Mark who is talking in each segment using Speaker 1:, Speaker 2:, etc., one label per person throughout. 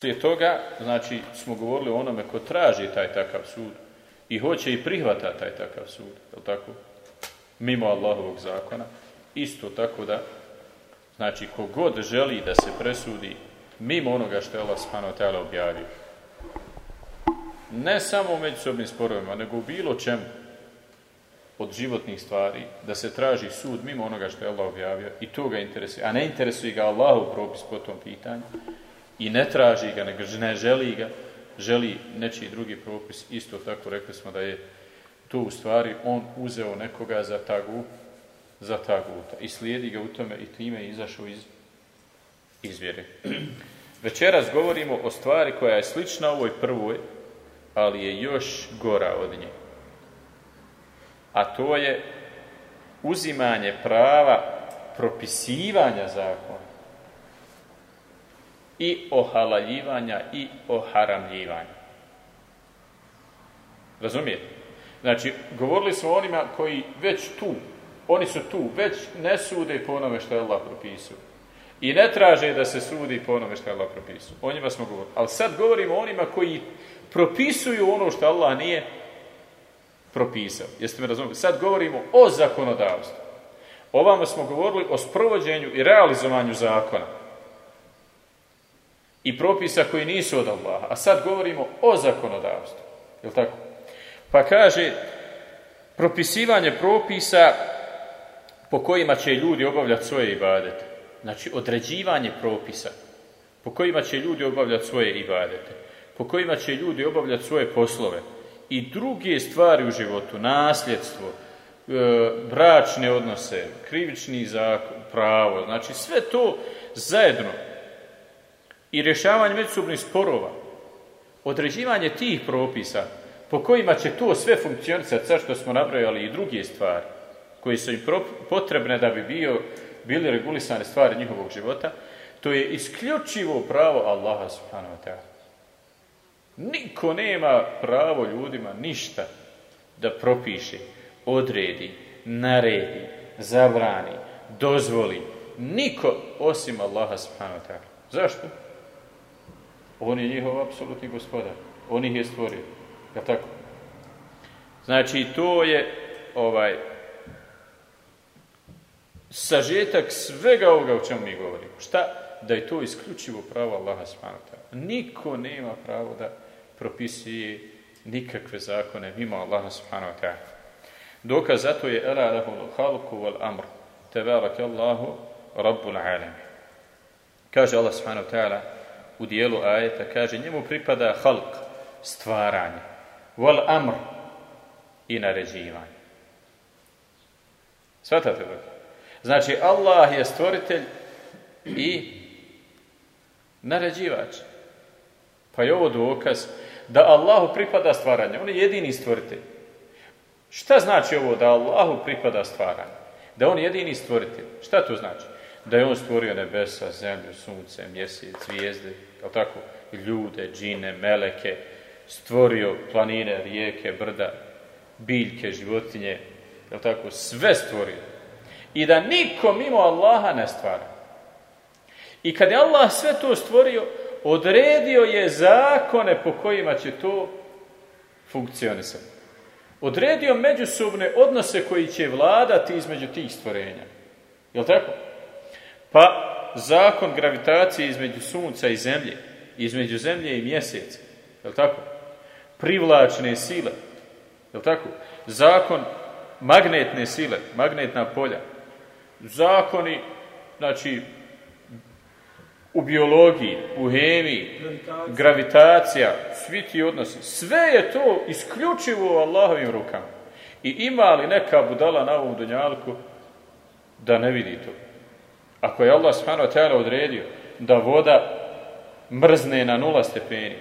Speaker 1: Prije toga, znači, smo govorili o onome ko traži taj takav sud i hoće i prihvata taj takav sud, je tako? Mimo Allahovog zakona. Isto tako da, znači, kogod želi da se presudi mimo onoga što je Allah subhanahu objavio. Ne samo u međusobnim sporovima, nego u bilo čemu od životnih stvari, da se traži sud mimo onoga što je Allah objavio i to ga interesuje, a ne interesuje ga Allahu propis po tom pitanju, i ne traži ga, nego ne želi ga, želi nečiji drugi propis, isto tako rekli smo da je tu u stvari on uzeo nekoga za tagu, za taguta i slijedi ga u tome i time izašao iz izvjere. Večeras govorimo o stvari koja je slična ovoj prvoj, ali je još gora od nje. A to je uzimanje prava propisivanja zakona i ohalaljivanja i oharamljivanja. Razumijete? Znači, govorili smo onima koji već tu, oni su tu, već ne sude po onome što je Allah propisao. I ne traže da se sudi po onome što je Allah propisao. O njima smo govorili. Ali sad govorimo o onima koji propisuju ono što Allah nije propisao. Jeste me razumjeli? Sad govorimo o zakonodavstvu. Ovamo smo govorili o sprovođenju i realizovanju zakona i propisa koji nisu od Allaha. A sad govorimo o zakonodavstvu. Jel tako? Pa kaže, propisivanje propisa po kojima će ljudi obavljati svoje ibadete. Znači, određivanje propisa po kojima će ljudi obavljati svoje ibadete. Po kojima će ljudi obavljati svoje poslove. I druge stvari u životu, nasljedstvo, e, bračne odnose, krivični zakon, pravo, znači sve to zajedno i rješavanje međusobnih sporova, određivanje tih propisa po kojima će to sve funkcionisati, sad što smo nabrojali i druge stvari koje su im potrebne da bi bio, bili regulisane stvari njihovog života, to je isključivo pravo Allaha subhanahu wa ta'ala. Niko nema pravo ljudima ništa da propiše, odredi, naredi, zabrani, dozvoli. Niko osim Allaha subhanahu wa ta'ala. Zašto? On je njihov apsolutni gospodar. On ih je stvorio. Ja tako? Znači, to je ovaj sažetak svega ovoga o čemu mi govorimo. Šta? Da je to isključivo pravo Allaha subhanahu Niko nema pravo da propisuje nikakve zakone mimo Allaha subhanahu wa Dokaz zato je ela lahul halku wal amr. Tebarak Allahu rabbul alamin. Kaže Allah subhanahu wa ta'ala u dijelu ajeta, kaže njemu pripada halk, stvaranje, wal amr i naređivanje. Svatate li? Znači, Allah je stvoritelj i naređivač. Pa je ovo dokaz da Allahu pripada stvaranje. On je jedini stvoritelj. Šta znači ovo da Allahu pripada stvaranje? Da on je jedini stvoritelj. Šta to znači? Da je on stvorio nebesa, zemlju, sunce, mjesec, zvijezde, jel tako, ljude, džine, meleke, stvorio planine, rijeke, brda, biljke, životinje, jel tako, sve stvorio. I da niko mimo Allaha ne stvara. I kad je Allah sve to stvorio, odredio je zakone po kojima će to funkcionisati. Odredio međusobne odnose koji će vladati između tih stvorenja. Jel tako? Pa zakon gravitacije između sunca i zemlje, između zemlje i mjeseca, je tako? Privlačne sile, je tako? Zakon magnetne sile, magnetna polja, zakoni, znači, u biologiji, u hemiji, gravitacija, gravitacija svi ti odnosi, sve je to isključivo u Allahovim rukama. I ima li neka budala na ovom dunjalku da ne vidi to? Ako je Allah subhanahu wa ta'ala odredio da voda mrzne na nula stepeni,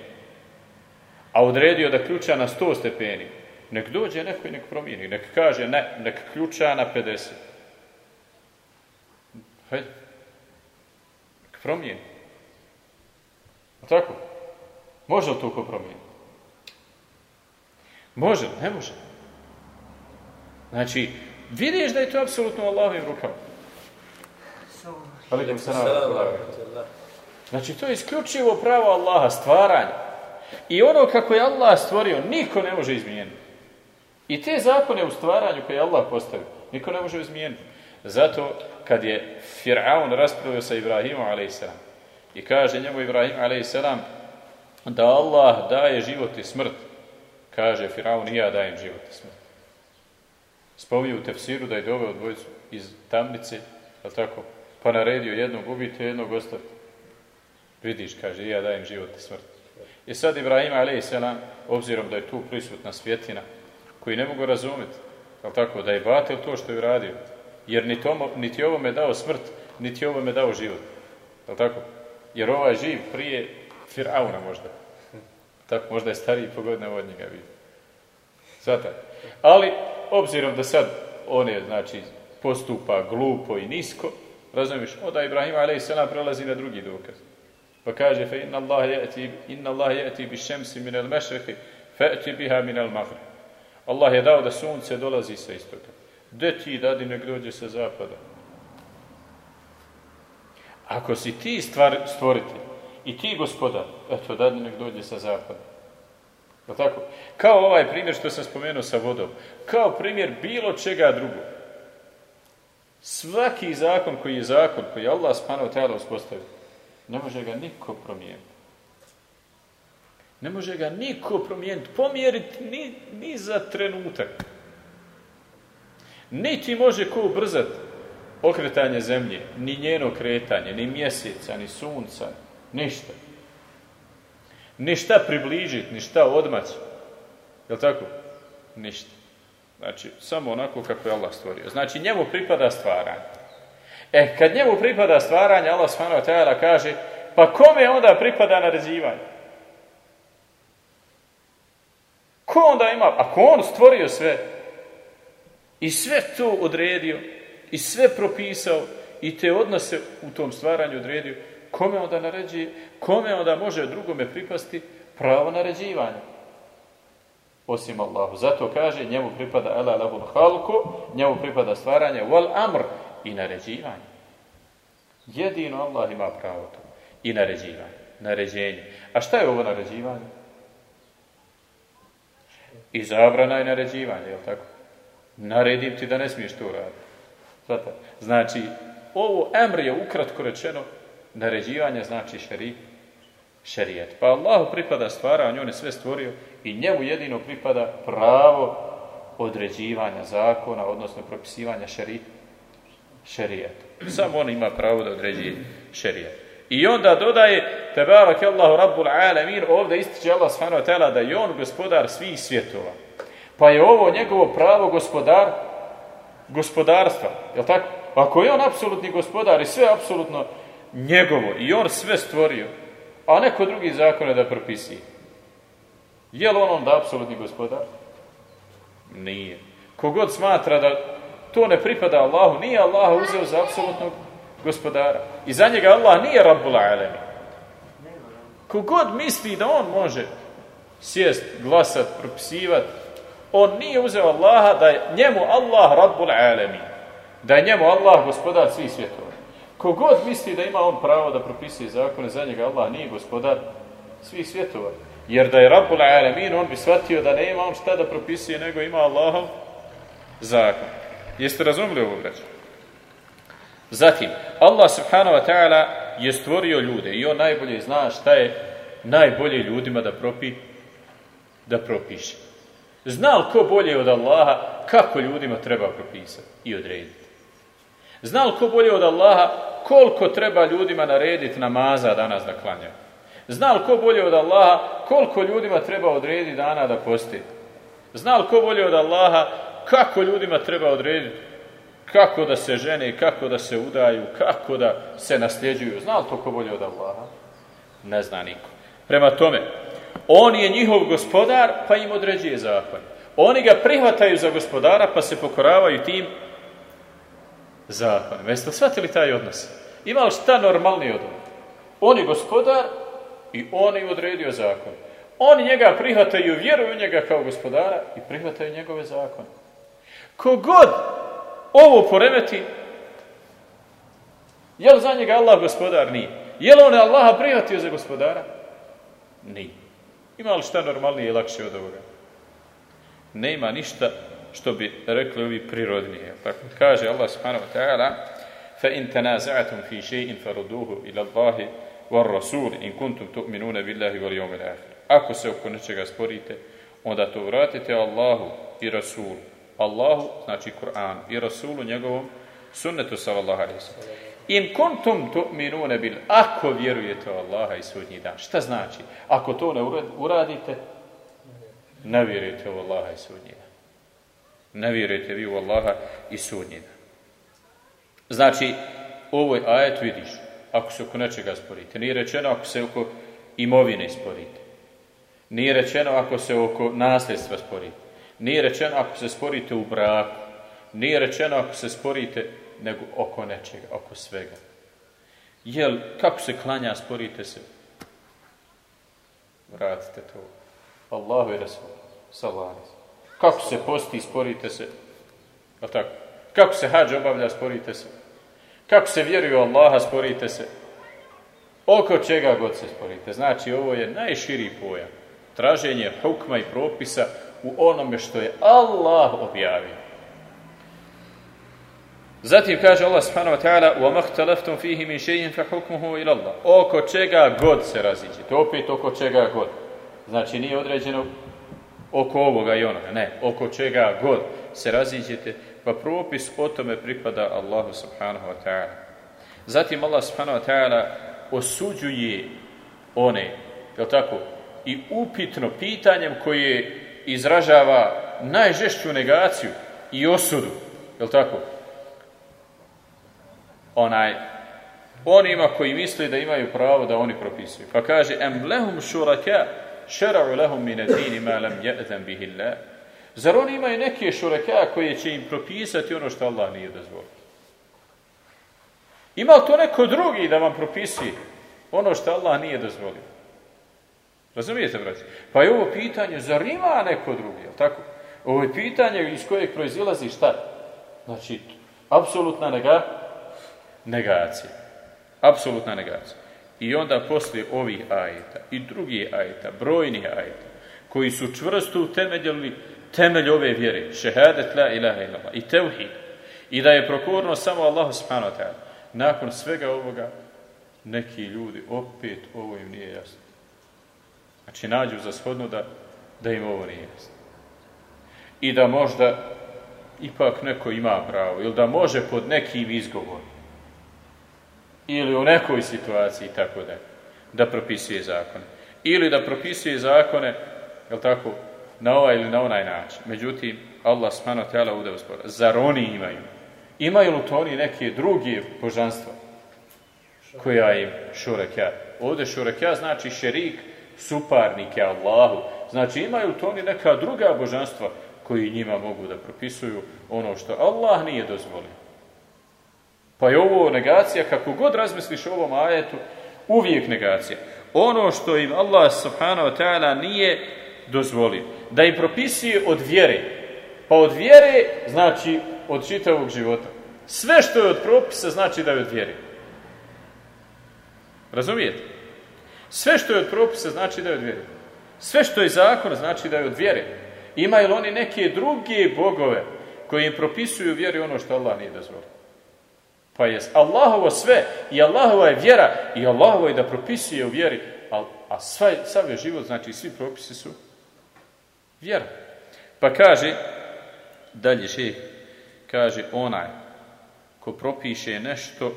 Speaker 1: a odredio da ključa na sto stepeni, nek dođe neko i nek promijeni. Nek kaže ne, nek ključa na 50. Hajde. Nek promijeni. A tako? Može li to ko promijeni? Može, ne može. Znači, vidiš da je to apsolutno Allahovim rukama. Znači, to je isključivo pravo Allaha, stvaranje. I ono kako je Allah stvorio, niko ne može izmijeniti. I te zakone u stvaranju koje je Allah postavio, niko ne može izmijeniti. Zato, kad je Fir'aun raspravio sa Ibrahimom, a.s. i kaže njemu Ibrahim, a.s. da Allah daje život i smrt, kaže Fir'aun, i ja dajem život i smrt. Spominju u tefsiru da je doveo dvojicu iz tamnice, je tako? Pa naredio jednog ubiti, jednog ostaviti. Vidiš, kaže, ja dajem život i smrt. I sad Ibrahim, a.s. obzirom da je tu prisutna svjetina, koji ne mogu razumjeti, je tako? Da je batel to što je radio. Jer niti, ovo, niti ovome dao smrt, niti ovome dao život. Je tako? Jer ovaj živ prije Firauna možda. Tako, možda je stariji pogodna od njega bio. Zato. Ali, obzirom da sad on je, znači, postupa glupo i nisko, razumiješ, onda Ibrahim a.s. prelazi na drugi dokaz. Pa kaže, fe inna Allah jeti, inna Allah jeti bi šemsi min al mešrehi, fe biha min al maghrib. Allah je dao da sunce dolazi sa istoka. Gde ti dadi nek dođe sa zapada? Ako si ti stvar, stvoritelj i ti gospodar, eto, dadi nek dođe sa zapada. Tako? Kao ovaj primjer što sam spomenuo sa vodom. Kao primjer bilo čega drugog. Svaki zakon koji je zakon, koji je Allah spanao tijelo uspostavio, ne može ga niko promijeniti. Ne može ga niko promijeniti, pomjeriti ni, ni za trenutak. Niti može ko ubrzati okretanje zemlje, ni njeno kretanje, ni mjeseca, ni sunca, ništa. Ništa približiti, ništa odmaći. Je li tako? Ništa. Znači, samo onako kako je Allah stvorio. Znači, njemu pripada stvaranje. E, kad njemu pripada stvaranje, Allah wa kaže, pa kome onda pripada naređivanje? Ko onda ima? Ako on stvorio sve i sve to odredio i sve propisao i te odnose u tom stvaranju odredio, kome onda naređuje, kome onda može drugome pripasti pravo naređivanja? Osim Allahu. Zato kaže, njemu pripada ala lahul halku, njemu pripada stvaranje wal amr i naređivanje. Jedino Allah ima pravo to. I naređivanje. Naređenje. A šta je ovo naređivanje? I zabrana i naređivanje, je li tako? Naredim ti da ne smiješ to raditi. Znači, ovo emr je ukratko rečeno naređivanje znači šeri, šerijet. Pa Allahu pripada stvaranje, on je sve stvorio i njemu jedino pripada pravo određivanja zakona, odnosno propisivanja šeri, šerijeta. Samo on ima pravo da određuje šerijet. I onda dodaje Tebarak Allahu Rabbul Alamin, ovdje ističe Allah subhanahu wa da je on gospodar svih svjetova. Pa je ovo njegovo pravo gospodar gospodarstva. Jel tako? Ako je on apsolutni gospodar i sve apsolutno njegovo i on sve stvorio, a neko drugi zakone da propisuje. Je li on onda apsolutni gospodar? Nije. Kogod smatra da to ne pripada Allahu, nije Allah uzeo za apsolutnog gospodara. I za njega Allah nije Rabbul Alemi. Kogod misli da on može sjest, glasat, propisivat, on nije uzeo Allaha da je njemu Allah Rabbul Alemi. Da je njemu Allah gospodar svih svjetova. Kogod misli da ima on pravo da propisuje zakone, za njega Allah nije gospodar svih svjetova. Jer da je Rabbul Alamin, on bi shvatio da ne ima on šta da propisuje, nego ima Allahov zakon. Jeste razumili ovo, braću? Zatim, Allah subhanahu wa ta'ala je stvorio ljude i on najbolje zna šta je najbolje ljudima da propi, da propiše. Zna li ko bolje od Allaha kako ljudima treba propisati i odrediti? Zna li ko bolje od Allaha koliko treba ljudima narediti namaza danas da klanjaju? Zna li ko bolje od Allaha koliko ljudima treba odrediti dana da posti? Zna li ko bolje od Allaha kako ljudima treba odrediti kako da se žene, kako da se udaju, kako da se nasljeđuju. Zna li to ko bolje od Allaha? Ne zna niko. Prema tome, on je njihov gospodar, pa im određuje zakon. Oni ga prihvataju za gospodara, pa se pokoravaju tim zakonom. Jeste li shvatili taj odnos? Ima li šta normalni od On je gospodar i on im odredio zakon. Oni njega prihvataju, vjeruju njega kao gospodara i prihvataju njegove zakone. Kogod ovo poremeti, je li za njega Allah gospodar? Nije. Je li on Allaha prihvatio za gospodara? Nije. Ima li šta normalnije i lakše od ovoga? Nema ništa što bi rekli ovi prirodnije. Pa kaže Allah subhanahu wa ta'ala فَإِن تَنَازَعَتُمْ فِي شَيْءٍ فَرُدُوهُ إِلَى اللَّهِ وَالرَّسُولِ إِن كُنْتُمْ تُؤْمِنُونَ بِاللَّهِ وَالْيَوْمِ الْآخِرِ Ako se oko nečega sporite, onda to vratite Allahu i Rasulu. Allahu, znači Kur'an, i Rasulu njegovom sunnetu sallallahu alaihi sallam. In kuntum tu'minune bil, ako vjerujete u Allaha i sudnji dan. Šta znači? Ako to ne uradite, ne vjerujete u Allaha i sudnji. Ne vjerujete vi u Allaha i sudnji dan. Znači, ovoj ajet vidiš, ako se oko nečega sporite. Nije rečeno ako se oko imovine sporite. Nije rečeno ako se oko nasljedstva sporite. Nije rečeno ako se sporite u braku. Nije rečeno ako se sporite nego oko nečega, oko svega. Jel, kako se klanja, sporite se? Vratite to. Allahu i Rasul. Salaris. Kako se posti, sporite se? A tako? Kako se hađ obavlja, sporite se? Kako se vjeruje u Allaha, sporite se? Oko čega god se sporite. Znači, ovo je najširi pojam. Traženje hukma i propisa u onome što je Allah objavio. Zatim kaže Allah subhanahu wa ta'ala وَمَا اخْتَلَفْتُمْ فِيهِ مِنْ شَيْءٍ فَحُكْمُهُ إِلَى اللَّهِ Oko čega god se raziđete. Opet oko čega god. Znači nije određeno oko ovoga i onoga. Ne, oko čega god se raziđete. Pa propis o tome pripada Allahu subhanahu wa ta'ala. Zatim Allah subhanahu wa ta'ala osuđuje one, je tako, i upitno pitanjem koje izražava najžešću negaciju i osudu, je tako, onaj onima koji misle da imaju pravo da oni propisuju. Pa kaže em lehum šuraka šera'u lehum min ad-din ma lam ya'zan bihi Allah. Zar oni imaju neke šuraka koje će im propisati ono što Allah nije dozvolio? Ima li to neko drugi da vam propisuje ono što Allah nije dozvolio? Razumijete, braći? Pa je ovo pitanje, zar ima neko drugi, jel tako? Ovo je pitanje iz kojeg proizilazi šta? Znači, apsolutna nega, negacija. Apsolutna negacija. I onda poslije ovih ajeta i drugih ajeta, brojnih ajeta, koji su čvrsto utemeljili temelj ove vjere, šehadet la ilaha illallah i tevhid, i da je prokurno samo Allah subhanahu ta'ala. Nakon svega ovoga, neki ljudi opet ovo im nije jasno. Znači nađu za shodno da, da im ovo nije jasno. I da možda ipak neko ima pravo, ili da može pod nekim izgovorom, ili u nekoj situaciji tako da da propisuje zakone. Ili da propisuje zakone, je tako, na ovaj ili na onaj način. Međutim, Allah smano tijela ude uspora. Zar oni imaju? Imaju li to oni neke druge božanstva koja im šurekja? Ovdje šurekja znači šerik, suparnike Allahu. Znači imaju li to oni neka druga božanstva koji njima mogu da propisuju ono što Allah nije dozvolio. Pa je ovo negacija, kako god razmisliš o ovom ajetu, uvijek negacija. Ono što im Allah subhanahu wa ta'ala nije dozvolio. Da im propisuje od vjere. Pa od vjere znači od čitavog života. Sve što je od propisa znači da je od vjere. Razumijete? Sve što je od propisa znači da je od vjere. Sve što je zakon znači da je od vjere. Imaju li oni neke druge bogove koji im propisuju vjeri ono što Allah nije dozvolio? Pa je Allahovo sve i Allahova je vjera i Allahovo je da propisuje u vjeri, a, a sva, sav je život, znači svi propisi su vjera. Pa kaže, dalje še, kaže onaj ko propiše nešto,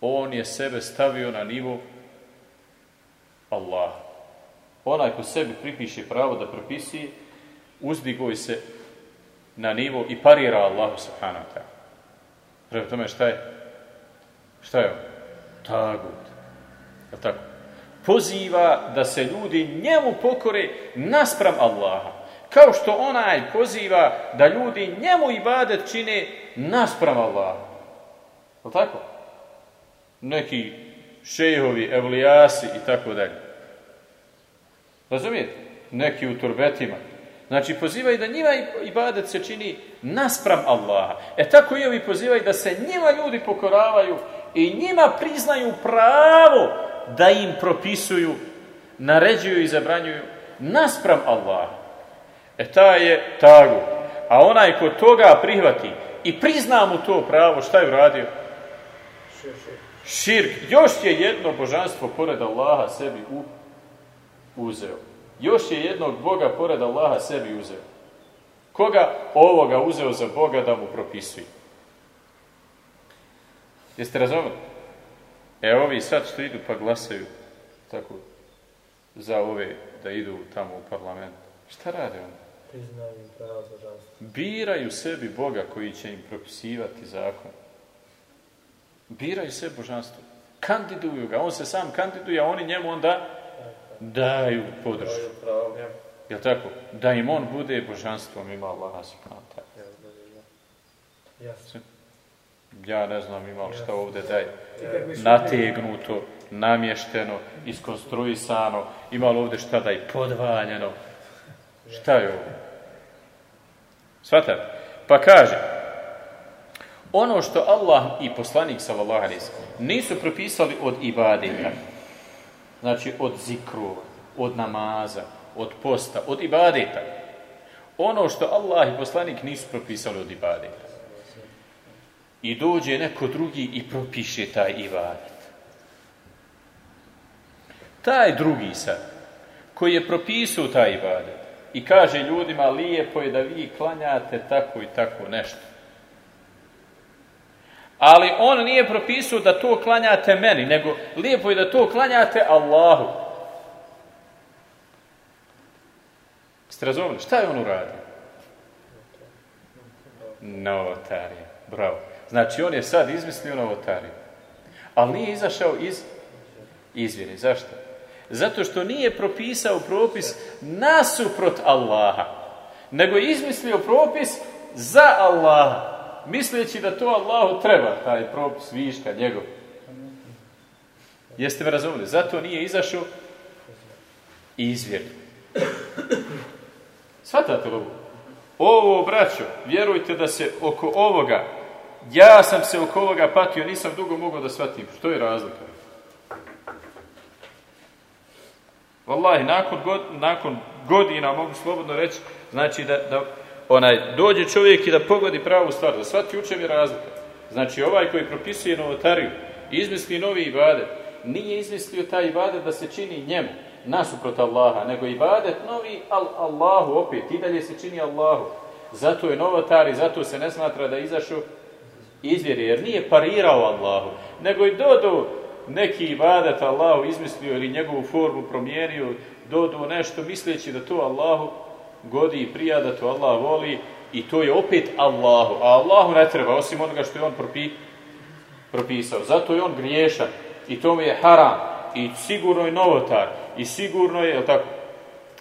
Speaker 1: on je sebe stavio na nivo Allah. Onaj ko sebi pripiše pravo da propisuje, uzdigoj se na nivo i parira Allahu subhanahu ta'ala. Prema tome šta je? Šta je on? Tagut. Je tako? Poziva da se ljudi njemu pokore naspram Allaha. Kao što onaj poziva da ljudi njemu ibadet čine naspram Allaha. Je tako? Neki šehovi, evlijasi i tako dalje. Razumijete? Neki u turbetima. Znači, pozivaju da njima ibadet se čini naspram Allaha. E tako i ovi pozivaju da se njima ljudi pokoravaju i njima priznaju pravo da im propisuju, naređuju i zabranjuju naspram Allaha. E ta je tagu. A onaj ko toga prihvati i prizna mu to pravo, šta je uradio? Širk. Još je jedno božanstvo pored Allaha sebi uzeo. Još je jednog Boga pored Allaha sebi uzeo. Koga ovoga uzeo za Boga da mu propisuje? Jeste razumeli? E ovi sad što idu pa glasaju tako za ove da idu tamo u parlament. Šta rade oni? Biraju sebi Boga koji će im propisivati zakon. Biraju sebi božanstvo. Kandiduju ga. On se sam kandiduje, a oni njemu onda daju podršku. Jel tako? Da im on bude božanstvom ima Allah subhanahu Ja ne znam ima li šta ovdje daje. Nategnuto, namješteno, iskonstruisano, ima li ovdje šta da je podvaljeno. Šta je ovo? Svatate? Pa kaže, ono što Allah i poslanik sallallahu alaihi nisu propisali od ibadeta, znači od zikrova, od namaza, od posta, od ibadeta. Ono što Allah i poslanik nisu propisali od ibadeta. I dođe neko drugi i propiše taj ibadet. Taj drugi sad, koji je propisao taj ibadet i kaže ljudima lijepo je da vi klanjate tako i tako nešto. Ali on nije propisao da to klanjate meni, nego lijepo je da to klanjate Allahu. Ste razumeli? Šta je on uradio? Novotarija. Bravo. Znači, on je sad izmislio novotariju. Ali nije izašao iz izvjeri. Zašto? Zato što nije propisao propis nasuprot Allaha. Nego je izmislio propis za Allaha. Misleći da to Allahu treba, taj propis viška njegov. Jeste me razumeli? Zato nije izašao izvjer. Svatate ovo? Ovo, braćo, vjerujte da se oko ovoga, ja sam se oko ovoga patio, nisam dugo mogao da shvatim. Što je razlika? Wallahi, nakon, god, nakon godina, mogu slobodno reći, znači da, da onaj, dođe čovjek i da pogodi pravu stvar, da shvati je razlika. Znači, ovaj koji propisuje novotariju, izmisli novi ibadet, nije izmislio taj ibadet da se čini njemu, nasuprot Allaha, nego ibadet novi al Allahu opet, i dalje se čini Allahu. Zato je novotar i zato se ne smatra da izašao izvjeri, jer nije parirao Allahu, nego i dodo neki ibadet Allahu izmislio ili njegovu formu promijenio, dodo nešto misleći da to Allahu godi i prija, da to Allah voli i to je opet Allahu. A Allahu ne treba, osim onoga što je on propi, propisao. Zato je on griješan i to mi je haram i sigurno je novotar i sigurno je, tako,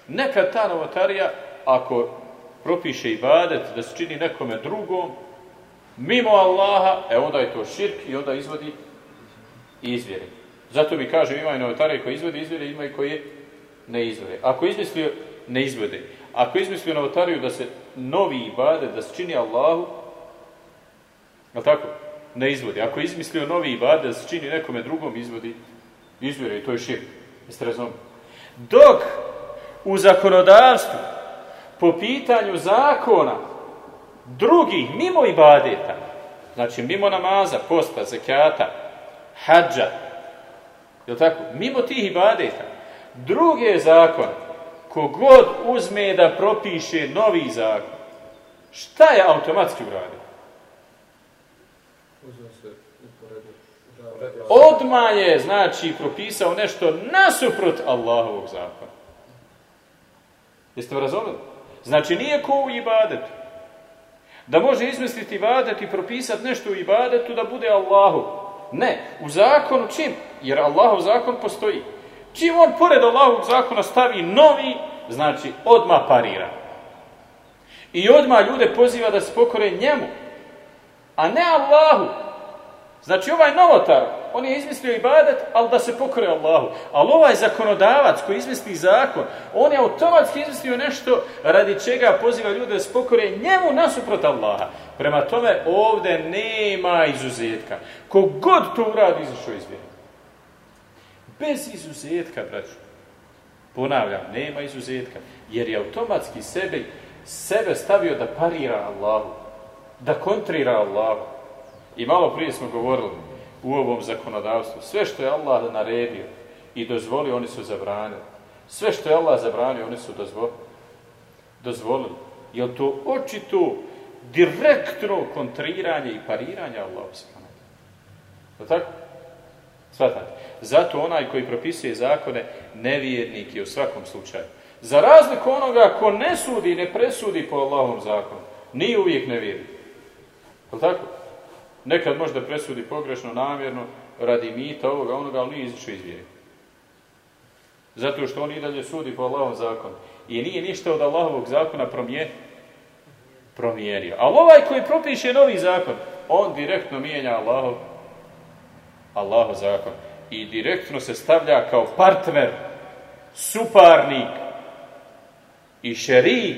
Speaker 1: nekad ta novotarija, ako propiše ibadet da se čini nekome drugom, mimo Allaha, e onda je to širk i onda izvodi izvjeri. Zato mi kaže ima i novotarije koji izvodi izvjeri, ima i koji ne izvode. Ako izmislio, ne izvode. Ako izmislio novotariju da se novi ibadet, da se čini Allahu, je tako? Ne izvodi. Ako izmislio novi ibadet da se čini nekome drugom, izvodi izvjeri i to je širk. Jeste razumili? Dok u zakonodavstvu po pitanju zakona drugih, mimo ibadeta, znači mimo namaza, posta, zekata, hađa, je tako? Mimo tih ibadeta, druge zakon, kogod uzme da propiše novi zakon, šta je automatski uradio? Odmah je, znači, propisao nešto nasuprot Allahovog zakona. Jeste me razumeli? Znači, nije ko u ibadetu. Da može izmisliti ibadet i propisati nešto u ibadetu da bude Allahu. Ne, u zakonu čim? Jer Allahov zakon postoji. Čim on pored Allahovog zakona stavi novi, znači odma parira. I odmah ljude poziva da se pokore njemu, a ne Allahu. Znači ovaj novotar, on je izmislio ibadet, ali da se pokore Allahu. Ali ovaj zakonodavac koji izmisli zakon, on je automatski izmislio nešto radi čega poziva ljude da se pokore njemu nasuprot Allaha. Prema tome ovdje nema izuzetka. Kogod to uradi izašao iz Bez izuzetka, braću. Ponavljam, nema izuzetka. Jer je automatski sebe, sebe stavio da parira Allahu. Da kontrira Allahu. I malo prije smo govorili u ovom zakonodavstvu. Sve što je Allah naredio i dozvolio, oni su zabranili. Sve što je Allah zabranio, oni su dozvolili. Je to očito direktno kontriranje i pariranje Allah Je tako? Svatate. Zato onaj koji propisuje zakone, nevjernik je u svakom slučaju. Za razliku onoga ko ne sudi, ne presudi po Allahom zakonu, nije uvijek nevjernik. Je tako? Nekad možda presudi pogrešno, namjerno, radi mita, ovoga, onoga, ali nije izišao iz. Zato što on i dalje sudi po Allahovom zakonu. I nije ništa od Allahovog zakona promije, promijenio. Ali ovaj koji propiše novi zakon, on direktno mijenja Allahov, Allahov zakon. I direktno se stavlja kao partner, suparnik i šerik,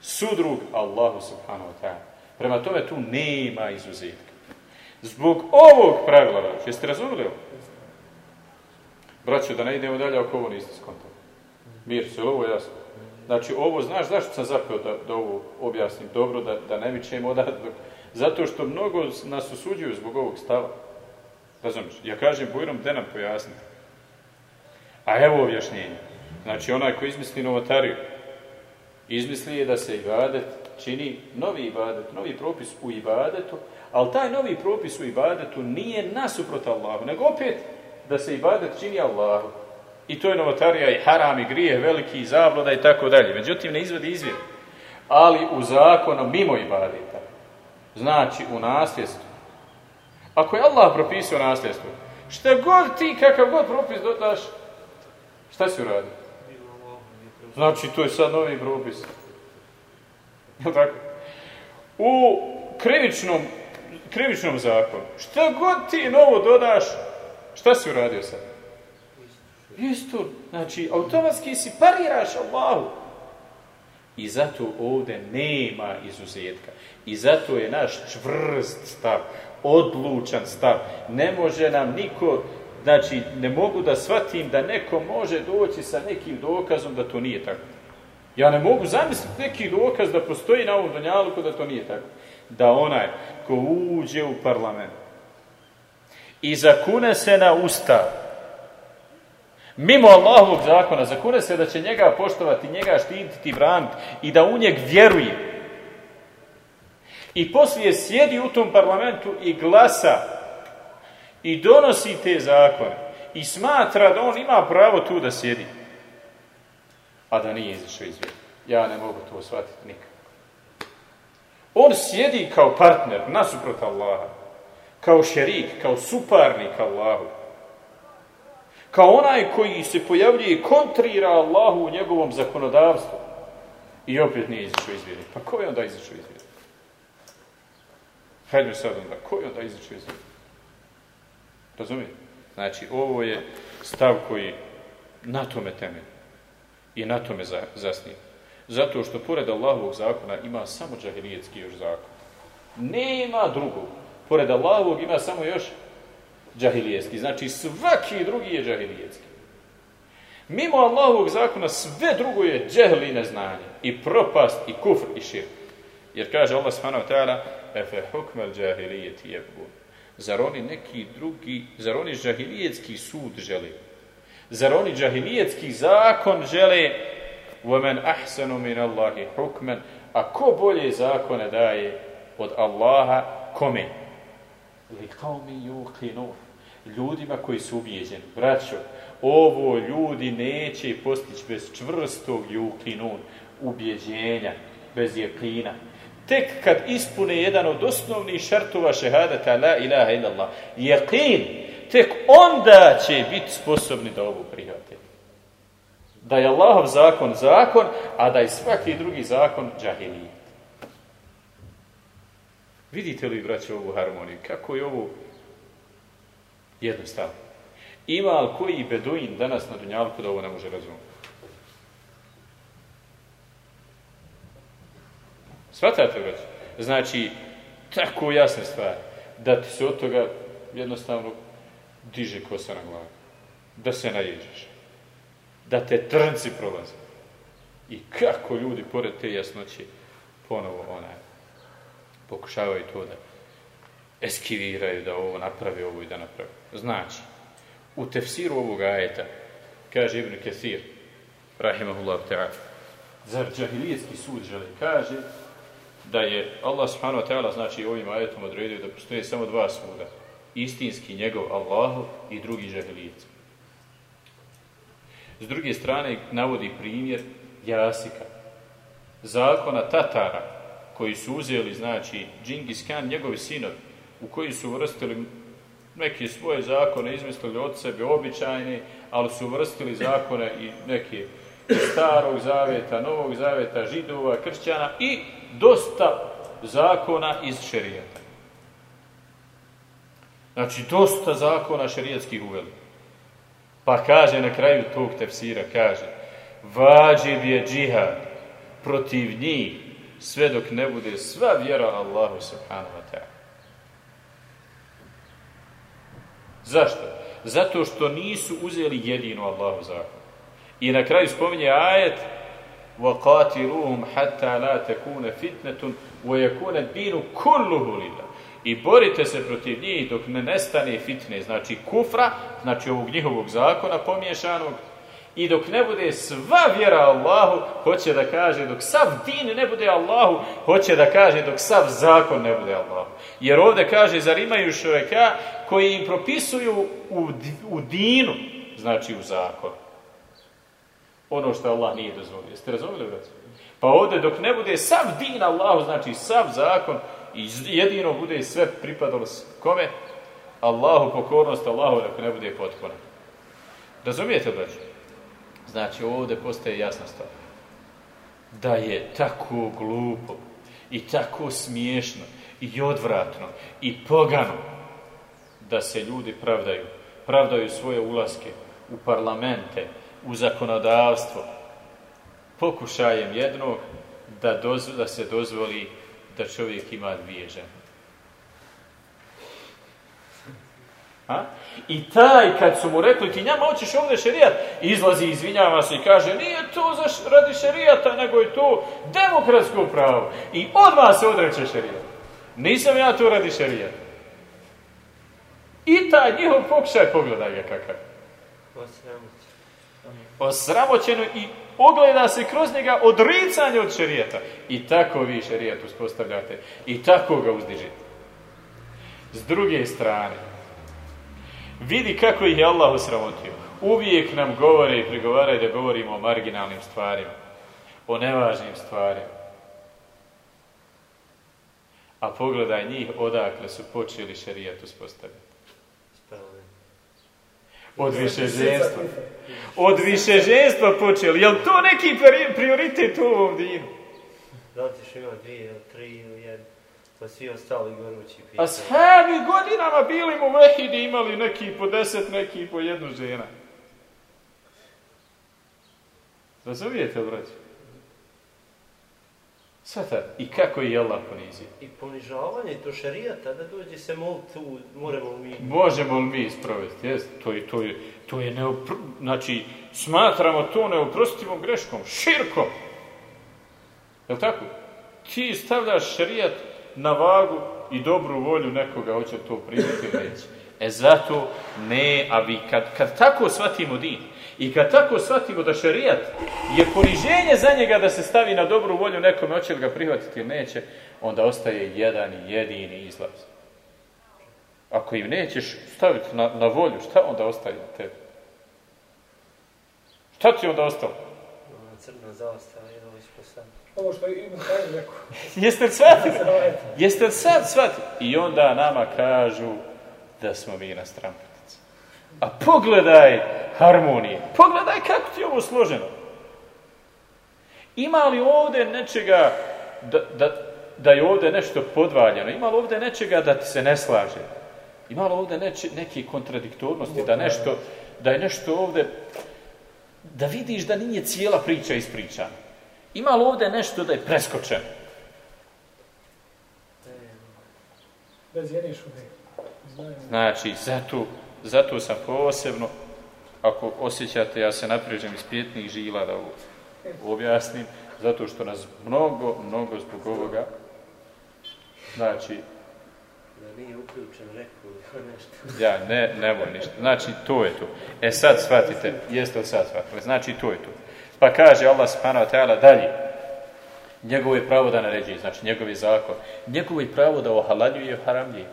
Speaker 1: sudrug Allahu subhanahu wa ta'ala. Prema tome tu nema izuzetka. Zbog ovog pravila, jeste razumjeli ovo? Braćo, da ne idemo dalje ako ovo niste skontali. Mir, se ovo jasno? Znači, ovo, znaš zašto sam zapeo da, da ovo objasnim dobro, da, da ne mićemo odavde? Zato što mnogo nas osuđuju zbog ovog stava. Razumiješ? Ja kažem Bujrom, da nam pojasniti. A evo objašnjenje. Znači, onaj koji izmisli novotariju, izmisli je da se ibadet čini novi ibadet, novi propis u ibadetu, ali taj novi propis u ibadetu nije nasuprot Allahu, nego opet da se ibadet čini Allahu. I to je novotarija i haram i grije, veliki i zabloda i tako dalje. Međutim, ne izvodi izvjer. Ali u zakonu mimo ibadeta. Znači u nasljedstvu. Ako je Allah propisao nasljedstvo, šta god ti, kakav god propis dodaš, šta si uradio? Znači, to je sad novi propis. Tako? U krivičnom, krivičnom zakonu, šta god ti novo dodaš, šta si uradio sad? Isto, znači, automatski si pariraš Allahu. I zato ovdje nema izuzetka. I zato je naš čvrst stav, odlučan stav. Ne može nam niko, znači, ne mogu da shvatim da neko može doći sa nekim dokazom da to nije tako. Ja ne mogu zamisliti neki dokaz da postoji na ovom donjalu da to nije tako. Da onaj ko uđe u parlament i zakune se na ustav, mimo Allahovog zakona, zakune se da će njega poštovati, njega štititi braniti i da u njeg vjeruje. I poslije sjedi u tom parlamentu i glasa i donosi te zakone i smatra da on ima pravo tu da sjedi a da nije izišao iz Ja ne mogu to shvatiti nikako. On sjedi kao partner, nasuprot Allaha, kao šerik, kao suparnik Allahu, kao onaj koji se pojavljuje i kontrira Allahu u njegovom zakonodavstvu. I opet nije izišao iz Pa ko je onda izišao iz vjeri? Hajde sad onda, ko je onda izišao iz Razumijete? Znači, ovo je stav koji na tome temelji. I na tome zasnije. Zato što pored Allahovog zakona ima samo džahilijetski još zakon. Nema drugog. Pored Allahovog ima samo još džahilijetski. Znači svaki drugi je džahilijetski. Mimo Allahovog zakona sve drugo je džehli i neznanje. I propast, i kufr, i širk. Jer kaže Allah subhanahu wa ta'ala efe hukmel džahilijeti jebun. Zar oni neki drugi, zar oni džahilijetski sud žele? Zar oni džahilijetski zakon žele? Vemen ahsanu min Allahi hukmen. A ko bolje zakone daje od Allaha kome? Li qavmi Ljudima koji su ubijeđeni. Braćo, ovo ljudi neće postići bez čvrstog juqinun, ubjeđenja, bez jekina. Tek kad ispune jedan od osnovnih šartova šehadata la ilaha illallah, jeqin, tek onda će biti sposobni da ovu prihvate. Da je Allahov zakon zakon, a da je svaki drugi zakon džahilijet. Vidite li, braće, ovu harmoniju? Kako je ovo Jednostavno. Ima li koji beduin danas na Dunjalku da ovo ne može razumjeti? Svatate već? Znači, tako jasne stvari. Da ti se od toga jednostavno diže kosa na glavu. Da se naježeš. Da te trnci prolaze. I kako ljudi, pored te jasnoće, ponovo onaj, pokušavaju to da eskiviraju, da ovo napravi, ovo i da napravi. Znači, u tefsiru ovog ajeta, kaže Ibn Kathir, rahimahullah ta'ala, zar džahilijetski sud želi, kaže da je Allah subhanahu wa ta'ala, znači ovim ajetom odredio da postoje samo dva suda, istinski njegov Allahu i drugi džahilijet. S druge strane navodi primjer Jasika, zakona Tatara, koji su uzeli, znači, Džingis Khan, njegovi sinovi, u koji su uvrstili neke svoje zakone, izmislili od sebe običajne, ali su uvrstili zakone i neke starog zaveta, novog zaveta, židova, kršćana i dosta zakona iz šerijata. Znači, dosta zakona šerijatskih uveli. Pa kaže na kraju tog tefsira, kaže, vađiv je džihad protiv njih sve dok ne bude sva vjera Allahu subhanahu wa ta'ala. Zašto? Zato što nisu uzeli jedinu Allahu zakon. I na kraju spominje ajet وَقَاتِلُوهُمْ حَتَّى لَا تَكُونَ فِتْنَةٌ وَيَكُونَ الدِّينُ كُلُّهُ لِلَّهِ I borite se protiv njih dok ne nestane fitne, znači kufra, znači ovog njihovog zakona pomiješanog, i dok ne bude sva vjera Allahu, hoće da kaže, dok sav din ne bude Allahu, hoće da kaže, dok sav zakon ne bude Allahu. Jer ovdje kaže, zar imaju šoveka koji im propisuju u, u dinu, znači u zakonu ono što Allah nije dozvolio. Jeste razumili, brat? Pa ovdje dok ne bude sav din Allahu, znači sav zakon, i jedino bude sve pripadalo kome? Allahu pokornost, Allahu dok ne bude potpuna. Razumijete, brat? Znači ovdje postaje jasna stvar. Da je tako glupo i tako smiješno i odvratno i pogano da se ljudi pravdaju. Pravdaju svoje ulaske u parlamente, u zakonodavstvo pokušajem jednog da, da se dozvoli da čovjek ima dvije žene. A? I taj, kad su mu rekli, ti njama hoćeš ovdje šerijat, izlazi, izvinjava se i kaže, nije to za radi šerijata, nego je to demokratsko pravo. I odmah se odreće šerijat. Nisam ja to radi šerijata. I taj njihov pokušaj, pogledaj ga kakav osramoćeno i ogleda se kroz njega odricanje od šerijeta. I tako vi šerijet uspostavljate. I tako ga uzdižite. S druge strane, vidi kako ih je Allah osramotio. Uvijek nam govore i prigovaraju da govorimo o marginalnim stvarima. O nevažnim stvarima. A pogledaj njih odakle su počeli šerijat uspostavljati. Od više ženstva. Od više ženstva počeli. Jel to neki prioritet u ovom dinu?
Speaker 2: Ćeš imati dvije ili tri ili jedno? Pa svi ostali gorući pitanje.
Speaker 1: A sami godinama bili mu vehidi imali neki po deset, neki po jednu žena. Razumijete, Svata, i kako je Allah ponizio?
Speaker 2: I ponižavanje, to šarijata, da dođe se mol tu, moramo mi...
Speaker 1: Možemo li mi isprovesti, jest? To je, to je, to je neopr... Znači, smatramo to neoprostivom greškom, širkom. Je tako? Ti stavljaš šarijat na vagu i dobru volju nekoga hoće to primiti reći. E zato ne, a vi kad, kad tako shvatimo din, i kad tako shvatimo da šerijat je poniženje za njega da se stavi na dobru volju nekome, hoće li ga prihvatiti ili neće, onda ostaje jedan i jedini izlaz. Ako im nećeš staviti na, na volju, šta onda ostaje na tebi? Šta ti onda ostalo?
Speaker 2: Crna zastava,
Speaker 3: Ovo što ima kaže neko.
Speaker 1: Jeste li shvatili? Jeste li sad shvatili? I onda nama kažu da smo mi na stramputici. A pogledaj harmonije. Pogledaj kako ti je ovo složeno. Ima li ovdje nečega da, da, da je ovdje nešto podvaljeno? Ima li ovdje nečega da ti se ne slaže? Ima li ovdje neči, neke kontradiktornosti, da, nešto, da je nešto ovdje, da vidiš da nije cijela priča ispričana? Ima li ovdje nešto da je preskočeno?
Speaker 3: Bez jedne šume.
Speaker 1: Znači, zato, zato sam posebno, ako osjećate, ja se naprežem iz pjetnih žila da ovo objasnim, zato što nas mnogo, mnogo zbog ovoga, znači,
Speaker 2: Da nije uključen rekao nešto.
Speaker 1: ja, ne, nemoj ništa. Znači, to je to. E sad shvatite, jeste li sad shvatili? Znači, to je to. Pa kaže Allah subhanahu wa ta'ala dalje, njegovo je pravo da naređuje, znači njegov je zakon, njegovo je pravo da ohalaljuje i haramljuje.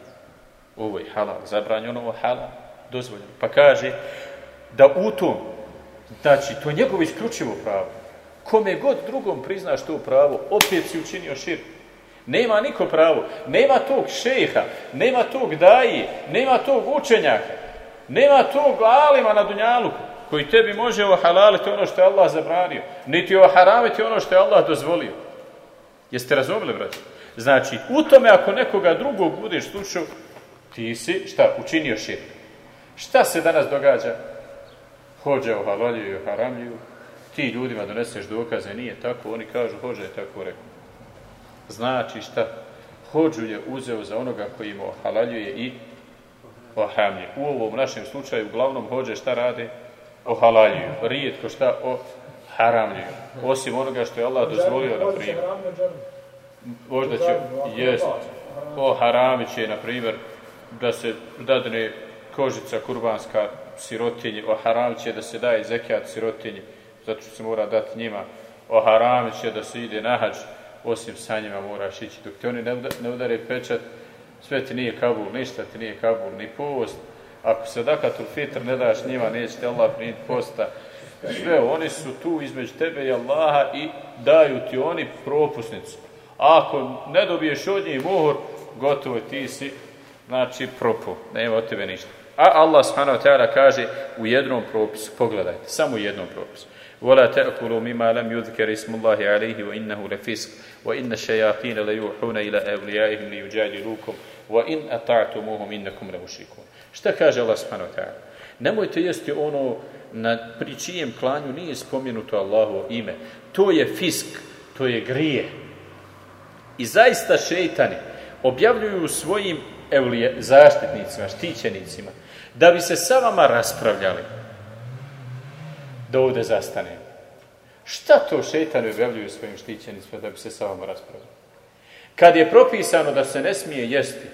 Speaker 1: Ovo je halal, zabranjeno, ovo halal, dozvoljeno. Pa kaže da u tom, znači, to je njegovo isključivo pravo. Kome god drugom priznaš to pravo, opet si učinio širk. Nema niko pravo, nema tog šeha, nema tog daji, nema tog učenjaka, nema tog alima na dunjalu koji tebi može ohalaliti ono što je Allah zabranio, niti oharamiti ono što je Allah dozvolio. Jeste razumeli, braći? Znači, u tome ako nekoga drugog budeš slušao, ti si, šta, učinio širk. Šta se danas događa? Hođe ohalaljuju i haramljuju, ti ljudima doneseš dokaze, nije tako, oni kažu, hođe je tako rekao. Znači šta? Hođu je uzeo za onoga koji mu ohalaljuje i ohamlje. U ovom našem slučaju uglavnom hođe šta rade? Ohalaljuju. Rijetko šta oharamljuju. Osim onoga što je Allah dozvolio, na primjer. Možda će, jest, oharamit će, na primjer, da se dadne kožica kurbanska sirotinji, oharamit će da se daje zekijat sirotinji, zato što se mora dati njima, oharamit će da se ide na hađ, osim sa njima moraš ići. Dok ti oni ne, uda, ne udare pečat, sve ti nije kabul, ništa ti nije kabul, ni post. Ako se dakatul fitr ne daš njima, neće ti Allah posta. Sve, oni su tu između tebe i Allaha i daju ti oni propusnicu. Ako ne dobiješ od njih mohor, gotovo ti si, znači, propo. Nema od tebe ništa. A Allah subhanahu wa ta'ala kaže u jednom propisu, pogledajte, samo u jednom propisu. ولا تأكلوا مما لم يذكر اسم الله عليه وإنه لفسق وإن الشياطين ليوحون إلى أوليائهم ليجادلوكم وإن أطعتموهم إنكم لمشركون Šta kaže Allah subhanahu wa ta'ala? Nemojte jesti ono na pri čijem klanju nije spomenuto Allahovo ime. To je fisk, to je grije. I zaista šeitani objavljuju svojim evlije, zaštitnicima, štićenicima, da bi se sa vama raspravljali da ovde zastane. Šta to šeitani objavljuju svojim štićenicima da bi se sa vama raspravljali? Kad je propisano da se ne smije jesti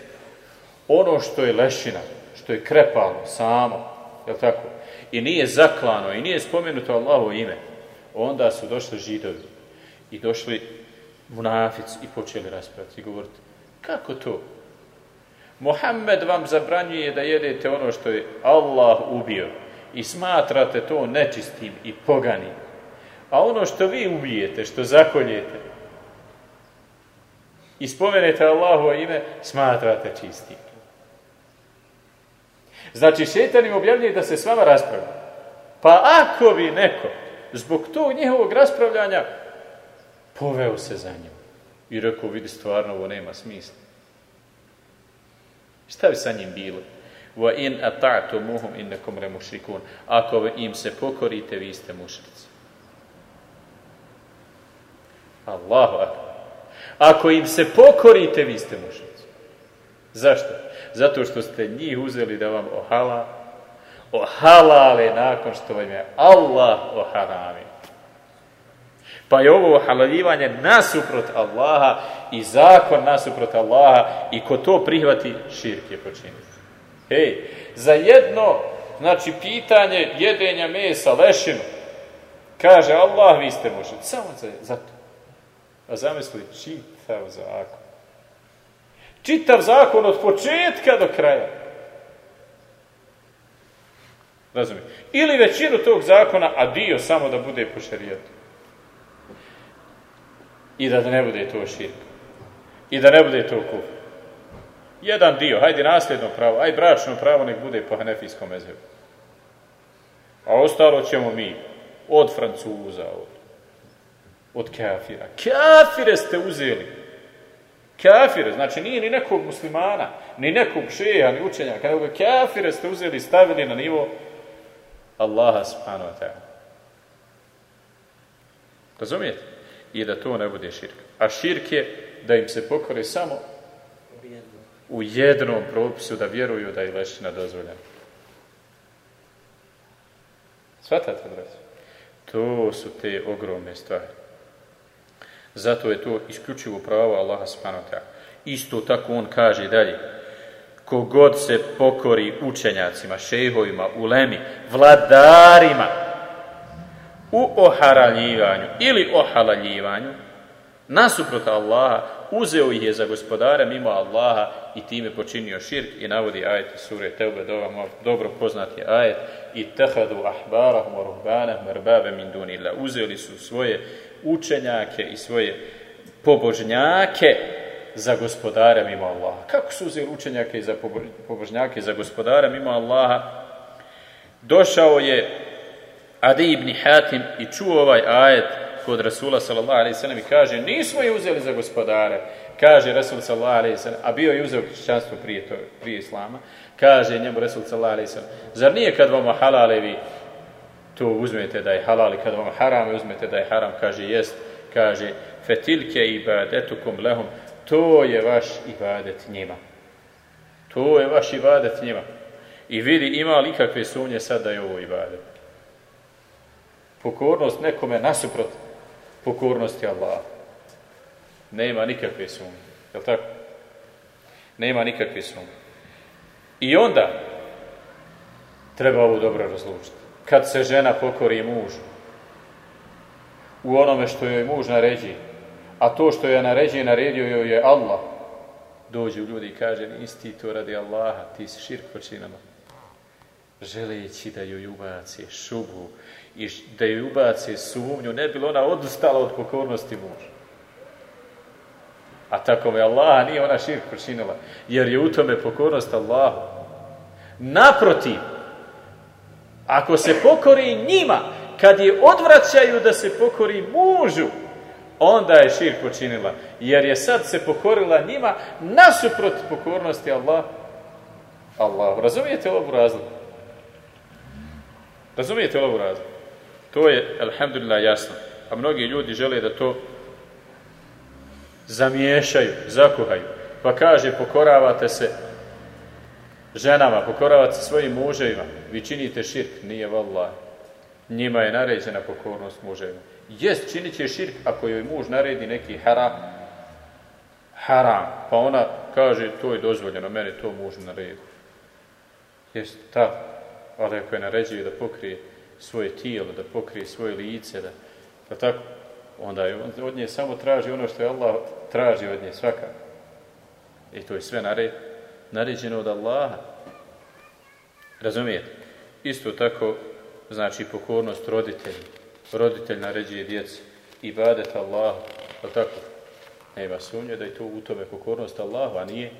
Speaker 1: ono što je lešina, što je krepalo, samo, je tako? I nije zaklano, i nije spomenuto Allahovo ime, onda su došli židovi i došli munafici i počeli raspraviti i govoriti, kako to? Mohamed vam zabranjuje da jedete ono što je Allah ubio i smatrate to nečistim i poganim. A ono što vi ubijete, što zakoljete i spomenete Allahu ime, smatrate čistim. Znači, šetan im objavljuje da se s vama raspravlja. Pa ako bi neko zbog tog njihovog raspravljanja poveo se za njim i rekao, vidi, stvarno ovo nema smisla. Šta bi sa njim bilo? wa in ata'tumuhum innakum lamushrikun ako im se pokorite vi ste mušrici. Allahu akbar. Ako im se pokorite vi ste mušrici. Zašto? Zato što ste njih uzeli da vam ohala ohalale nakon što vam je Allah oharami Pa je ovo halaljivanje nasuprot Allaha i zakon nasuprot Allaha i ko to prihvati, širk je počiniti. Ej, za jedno, znači, pitanje jedenja mesa, lešinu, kaže Allah, vi ste mušli. Samo za, za to. A zamisli, čitav zakon. Čitav zakon od početka do kraja. Razumije. Ili većinu tog zakona, a dio samo da bude po šarijetu. I da ne bude to širk. I da ne bude to kufr. Jedan dio, hajde nasljedno pravo, aj bračno pravo nek bude po hanefijskom mezebu. A ostalo ćemo mi, od Francuza, od, od kafira. Kafire ste uzeli. Kafire, znači nije ni nekog muslimana, ni nekog šeja, ni učenjaka, nego kafire ste uzeli i stavili na nivo Allaha subhanahu wa ta'ala. Razumijete? I da to ne bude širk. A širk je da im se pokore samo u jednom propisu da vjeruju da je lešina dozvoljena. Svatate, braći? To su te ogromne stvari. Zato je to isključivo pravo Allaha subhanahu. Isto tako on kaže dalje. Kogod se pokori učenjacima, šehovima, ulemi, vladarima u oharaljivanju ili ohalaljivanju, nasuprot Allaha, uzeo ih je za gospodara mimo Allaha i time počinio širk i navodi ajet sure Teube, dobro poznati ajet i tahadu ahbarahum wa ruhbanahum min dunillah. Uzeli su svoje učenjake i svoje pobožnjake za gospodara mimo Allaha. Kako su uzeli učenjake i za pobožnjake za gospodara mimo Allaha? Došao je Adi ibn Hatim i čuo ovaj ajet kod Rasula sallallahu alaihi sallam i kaže nismo je uzeli za gospodare. Kaže Rasul sallallahu alaihi sallam, a bio je uzeo kršćanstvo prije, to, prije Islama. Kaže njemu Rasul sallallahu alaihi sallam, zar nije kad vam halale vi to uzmete da je halal i kad vam haram uzmete da je haram, kaže jest, kaže fetilke ibadetukum lehum, to je vaš ibadet njima. To je vaš ibadet njima. I vidi, ima li ikakve sumnje sad da je ovo ibadet? Pokornost nekome nasuprot pokornosti Allah. Nema nikakve sumnje. Je tako? Nema nikakve sumnje. I onda treba ovo dobro razlučiti. Kad se žena pokori mužu u onome što joj muž naređi, a to što je naređi naredio joj je Allah, dođu ljudi i kaže, nisi ti to radi Allaha, ti si širk počinama. Želeći da joj ubaci šubu i da joj ubaci sumnju, ne bilo ona odustala od pokornosti muža. A tako me Allaha nije ona širk počinila, jer je u tome pokornost Allahu. Naprotiv, ako se pokori njima, kad je odvraćaju da se pokori mužu, onda je širk počinila. Jer je sad se pokorila njima nasuprot pokornosti Allah. Allah. Razumijete ovu razliku? Razumijete ovu razliku? To je, alhamdulillah, jasno. A mnogi ljudi žele da to zamiješaju, zakuhaju. Pa kaže, pokoravate se ženama, pokoravate se svojim muževima. Vi činite širk, nije vallah. Njima je naređena pokornost muževima. Jest, činit će širk ako joj muž naredi neki haram, haram, pa ona kaže to je dozvoljeno, meni to muž naredi. Jest, ta, ali ako je naređuje da pokrije svoje tijelo, da pokrije svoje lice, da, pa tako, onda je, od nje samo traži ono što je Allah traži od nje svaka. I to je sve nared, naređeno od Allaha. Razumijete? Isto tako, znači, pokornost roditelji. Roditelj naređuje djeci. I badet Allahu. Pa tako? Nema sumnje da je to u tome pokornost Allahu, a nije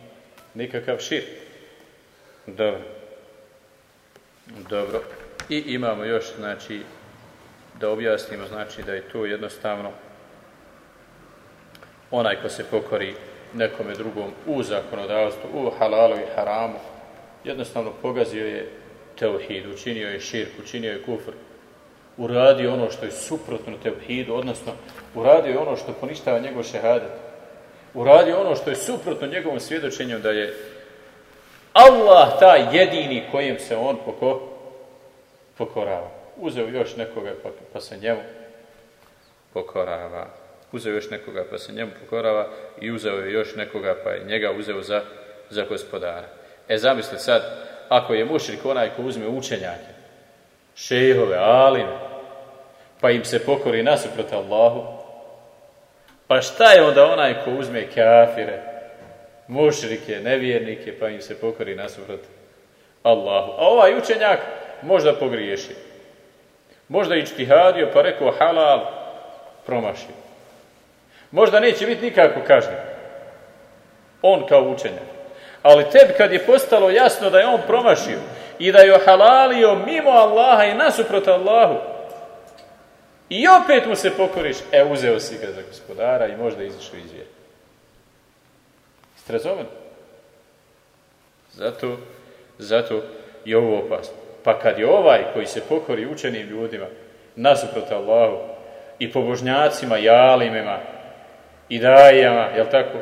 Speaker 1: nikakav šir. Dobro. Dobro. I imamo još, znači, da objasnimo, znači, da je to jednostavno onaj ko se pokori nekome drugom u zakonodavstvu, u halalu i haramu, jednostavno pogazio je teuhid, učinio je širk, učinio je kufr, uradio ono što je suprotno teuhidu, odnosno uradio je ono što poništava njegov šehadet, uradio ono što je suprotno njegovom svjedočenju da je Allah taj jedini kojem se on poko, pokorava. Uzeo još nekoga pa, pa se njemu pokorava. Uzeo još nekoga pa se njemu pokorava i uzeo je još nekoga pa je njega uzeo za, za gospodara. E zamislite sad, ako je mušrik onaj ko uzme učenjake, šehove, alime, pa im se pokori nasuprot Allahu, pa šta je onda onaj ko uzme kafire, mušrike, nevjernike, pa im se pokori nasuprot Allahu. A ovaj učenjak možda pogriješi. Možda i čtihadio pa rekao halal, promašio. Možda neće biti nikako kažnjen. On kao učenjak. Ali tebi kad je postalo jasno da je on promašio i da je halalio mimo Allaha i nasuprot Allahu, i opet mu se pokoriš, e uzeo si ga za gospodara i možda izišao iz. Strazovan. Zato, zato je ovo opasno. Pa kad je ovaj koji se pokori učenim ljudima, nasuprot Allahu, i pobožnjacima, jalimima, i dajama, jel tako?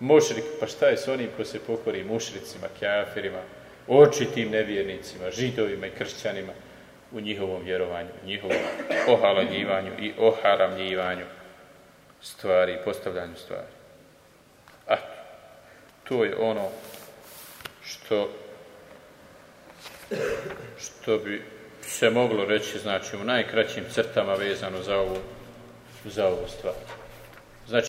Speaker 1: Mušrik, pa šta je s onim ko se pokori mušricima, kjafirima, očitim nevjernicima, židovima i kršćanima u njihovom vjerovanju, u njihovom ohalanjivanju i oharamljivanju stvari, postavljanju stvari. To je ono što što bi se moglo reći, znači, u najkraćim crtama vezano za ovu, za ovu stvar.